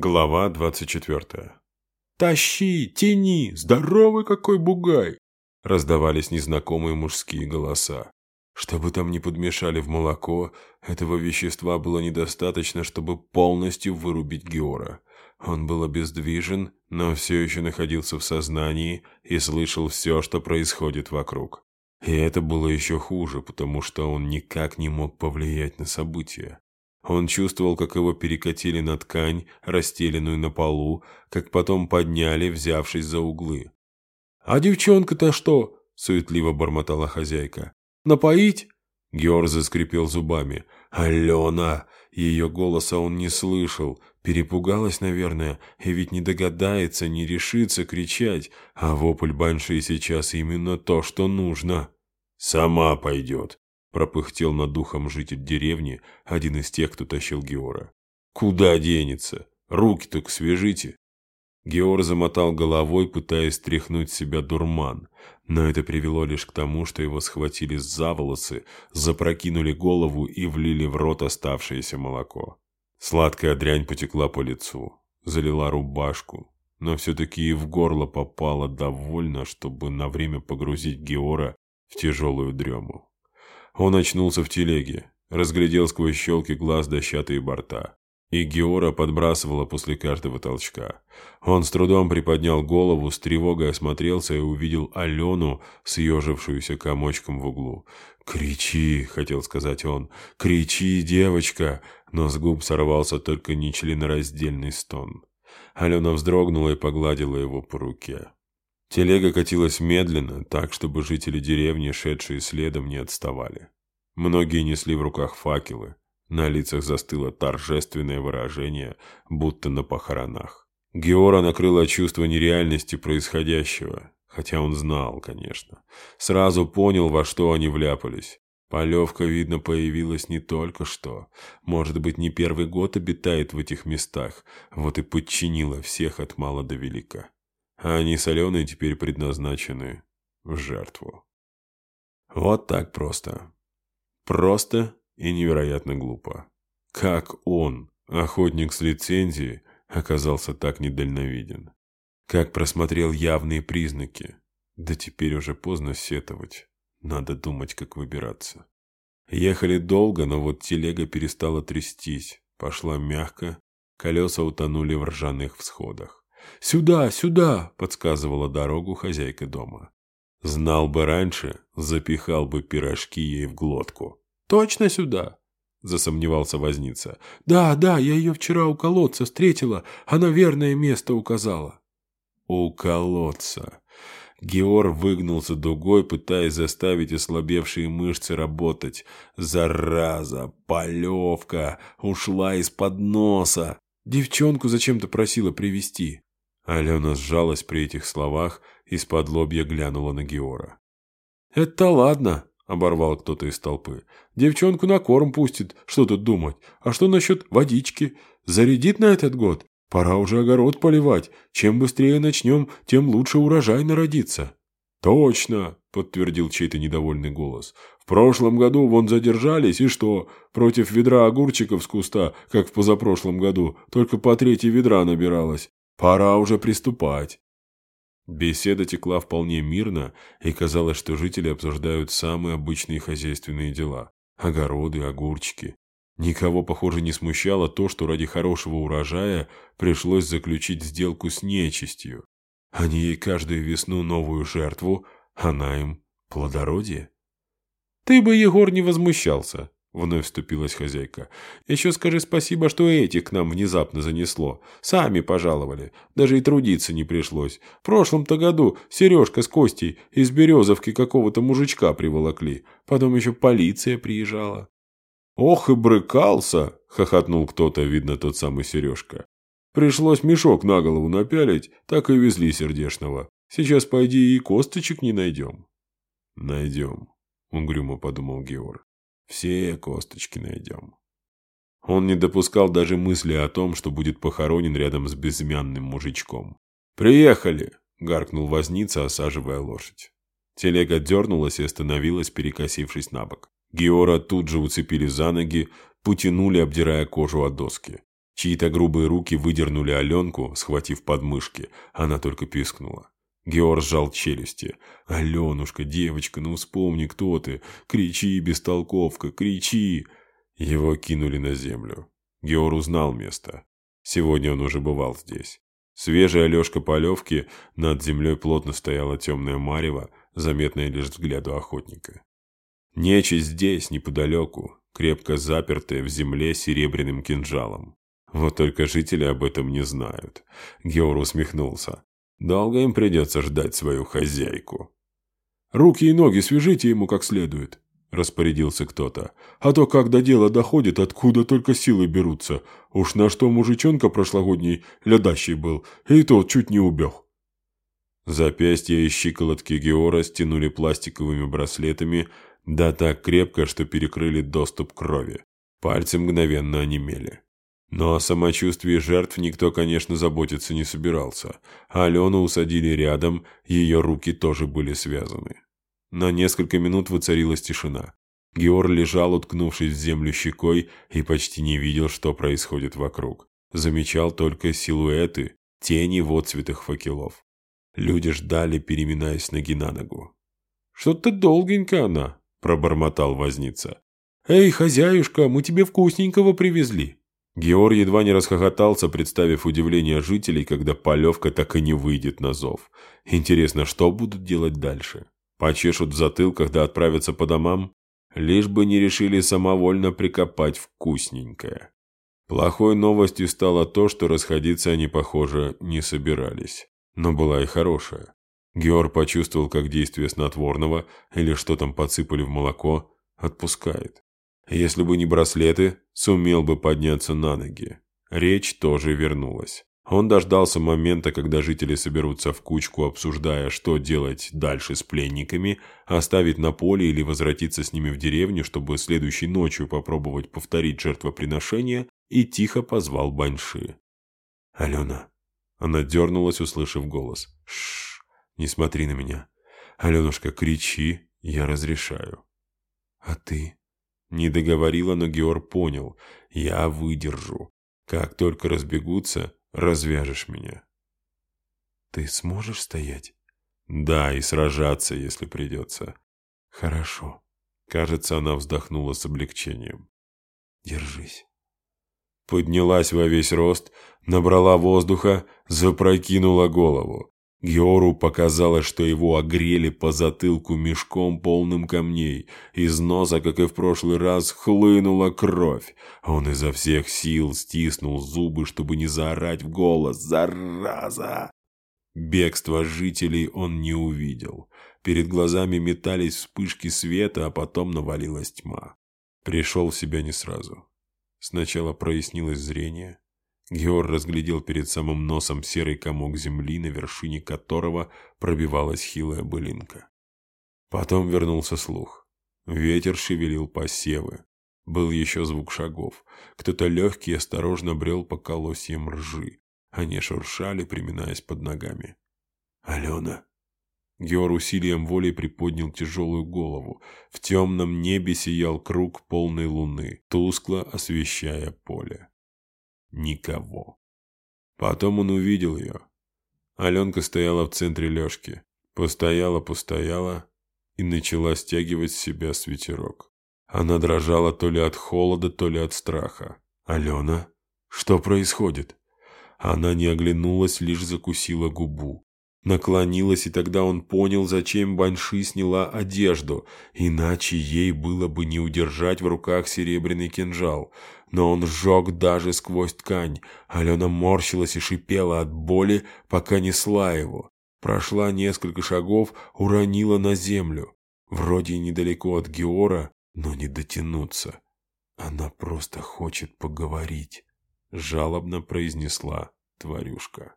Глава 24. «Тащи! Тяни! Здоровый какой бугай!» Раздавались незнакомые мужские голоса. Чтобы там не подмешали в молоко, этого вещества было недостаточно, чтобы полностью вырубить Геора. Он был обездвижен, но все еще находился в сознании и слышал все, что происходит вокруг. И это было еще хуже, потому что он никак не мог повлиять на события. Он чувствовал, как его перекатили на ткань, расстеленную на полу, как потом подняли, взявшись за углы. «А девчонка-то что?» – суетливо бормотала хозяйка. «Напоить?» Геор заскрипел зубами. «Алена!» Ее голоса он не слышал. Перепугалась, наверное, и ведь не догадается, не решится кричать. А вопль Банши сейчас именно то, что нужно. «Сама пойдет», пропыхтел над духом житель деревни, один из тех, кто тащил Геора. «Куда денется? Руки только свяжите!» Геор замотал головой, пытаясь стряхнуть себя дурман, но это привело лишь к тому, что его схватили за волосы, запрокинули голову и влили в рот оставшееся молоко. Сладкая дрянь потекла по лицу, залила рубашку, но все-таки и в горло попала довольно, чтобы на время погрузить Геора в тяжелую дрему. Он очнулся в телеге, разглядел сквозь щелки глаз дощатые борта. И Геора подбрасывала после каждого толчка. Он с трудом приподнял голову, с тревогой осмотрелся и увидел Алену, съежившуюся комочком в углу. «Кричи!» — хотел сказать он. «Кричи, девочка!» Но с губ сорвался только нечленораздельный стон. Алена вздрогнула и погладила его по руке. Телега катилась медленно, так, чтобы жители деревни, шедшие следом, не отставали. Многие несли в руках факелы. На лицах застыло торжественное выражение, будто на похоронах. Геора накрыло чувство нереальности происходящего, хотя он знал, конечно. Сразу понял, во что они вляпались. Полевка, видно, появилась не только что. Может быть, не первый год обитает в этих местах, вот и подчинила всех от мала до велика а они соленые теперь предназначены в жертву. Вот так просто. Просто и невероятно глупо. Как он, охотник с лицензией, оказался так недальновиден? Как просмотрел явные признаки? Да теперь уже поздно сетовать. Надо думать, как выбираться. Ехали долго, но вот телега перестала трястись, пошла мягко, колеса утонули в ржаных всходах. «Сюда, сюда!» – подсказывала дорогу хозяйка дома. Знал бы раньше, запихал бы пирожки ей в глотку. «Точно сюда?» – засомневался возница. «Да, да, я ее вчера у колодца встретила, она верное место указала». «У колодца». Геор выгнулся дугой, пытаясь заставить ослабевшие мышцы работать. «Зараза! Полевка! Ушла из-под носа!» Девчонку зачем-то просила привести. Алена сжалась при этих словах и с-под лобья глянула на Геора. «Это ладно», — оборвал кто-то из толпы. «Девчонку на корм пустит, что тут думать. А что насчет водички? Зарядит на этот год? Пора уже огород поливать. Чем быстрее начнем, тем лучше урожай народится». «Точно», — подтвердил чей-то недовольный голос. «В прошлом году вон задержались, и что? Против ведра огурчиков с куста, как в позапрошлом году, только по третьей ведра набиралось. Пора уже приступать. Беседа текла вполне мирно, и казалось, что жители обсуждают самые обычные хозяйственные дела. Огороды, огурчики. Никого, похоже, не смущало то, что ради хорошего урожая пришлось заключить сделку с нечистью. Они ей каждую весну новую жертву, она им плодородие. «Ты бы, Егор, не возмущался», Вновь вступилась хозяйка. «Еще скажи спасибо, что этих к нам внезапно занесло. Сами пожаловали. Даже и трудиться не пришлось. В прошлом-то году Сережка с Костей из Березовки какого-то мужичка приволокли. Потом еще полиция приезжала». «Ох и брыкался!» — хохотнул кто-то, видно, тот самый Сережка. «Пришлось мешок на голову напялить, так и везли сердешного. Сейчас, пойди, и косточек не найдем». «Найдем», — угрюмо подумал Георг. Все косточки найдем. Он не допускал даже мысли о том, что будет похоронен рядом с безымянным мужичком. «Приехали!» – гаркнул возница, осаживая лошадь. Телега дернулась и остановилась, перекосившись на бок. Геора тут же уцепили за ноги, потянули, обдирая кожу от доски. Чьи-то грубые руки выдернули Аленку, схватив подмышки. Она только пискнула. Георг сжал челюсти. «Аленушка, девочка, ну вспомни, кто ты! Кричи, бестолковка, кричи!» Его кинули на землю. Геор узнал место. Сегодня он уже бывал здесь. Свежая Алешка Полевки, над землей плотно стояла темная марево, заметная лишь взгляду охотника. Нечисть здесь, неподалеку, крепко запертая в земле серебряным кинжалом. Вот только жители об этом не знают. Геор усмехнулся. Долго им придется ждать свою хозяйку. «Руки и ноги свяжите ему как следует», – распорядился кто-то. «А то, когда дело доходит, откуда только силы берутся. Уж на что мужичонка прошлогодний лядащий был, и тот чуть не убег». Запястья и щиколотки Геора стянули пластиковыми браслетами, да так крепко, что перекрыли доступ крови. Пальцы мгновенно онемели. Но о самочувствии жертв никто, конечно, заботиться не собирался. Алену усадили рядом, ее руки тоже были связаны. На несколько минут воцарилась тишина. Геор лежал, уткнувшись в землю щекой, и почти не видел, что происходит вокруг. Замечал только силуэты, тени в отцветах факелов. Люди ждали, переминаясь ноги на ногу. «Что-то долгенько она», – пробормотал возница. «Эй, хозяюшка, мы тебе вкусненького привезли». Геор едва не расхохотался, представив удивление жителей, когда полевка так и не выйдет на зов. Интересно, что будут делать дальше? Почешут в затылках да отправятся по домам? Лишь бы не решили самовольно прикопать вкусненькое. Плохой новостью стало то, что расходиться они, похоже, не собирались. Но была и хорошая. Геор почувствовал, как действие снотворного, или что там подсыпали в молоко, отпускает. Если бы не браслеты, сумел бы подняться на ноги. Речь тоже вернулась. Он дождался момента, когда жители соберутся в кучку, обсуждая, что делать дальше с пленниками, оставить на поле или возвратиться с ними в деревню, чтобы следующей ночью попробовать повторить жертвоприношение, и тихо позвал Баньши. «Алена». Она дернулась, услышав голос. «Шш, не смотри на меня. Аленушка, кричи, я разрешаю». «А ты?» Не договорила, но Геор понял. Я выдержу. Как только разбегутся, развяжешь меня. Ты сможешь стоять? Да, и сражаться, если придется. Хорошо. Кажется, она вздохнула с облегчением. Держись. Поднялась во весь рост, набрала воздуха, запрокинула голову. Геору показалось, что его огрели по затылку мешком полным камней. Из носа, как и в прошлый раз, хлынула кровь. Он изо всех сил стиснул зубы, чтобы не заорать в голос «Зараза!». Бегство жителей он не увидел. Перед глазами метались вспышки света, а потом навалилась тьма. Пришел в себя не сразу. Сначала прояснилось зрение, Геор разглядел перед самым носом серый комок земли, на вершине которого пробивалась хилая былинка. Потом вернулся слух. Ветер шевелил посевы. Был еще звук шагов. Кто-то легкий осторожно брел по колосьям ржи. Они шуршали, приминаясь под ногами. «Алена!» Геор усилием воли приподнял тяжелую голову. В темном небе сиял круг полной луны, тускло освещая поле. Никого. Потом он увидел ее. Аленка стояла в центре лёжки. Постояла-постояла и начала стягивать с себя свитерок. Она дрожала то ли от холода, то ли от страха. «Алена? Что происходит?» Она не оглянулась, лишь закусила губу. Наклонилась, и тогда он понял, зачем Банши сняла одежду, иначе ей было бы не удержать в руках серебряный кинжал. Но он сжег даже сквозь ткань. Алена морщилась и шипела от боли, пока несла его. Прошла несколько шагов, уронила на землю. Вроде недалеко от Геора, но не дотянуться. Она просто хочет поговорить, жалобно произнесла тварюшка.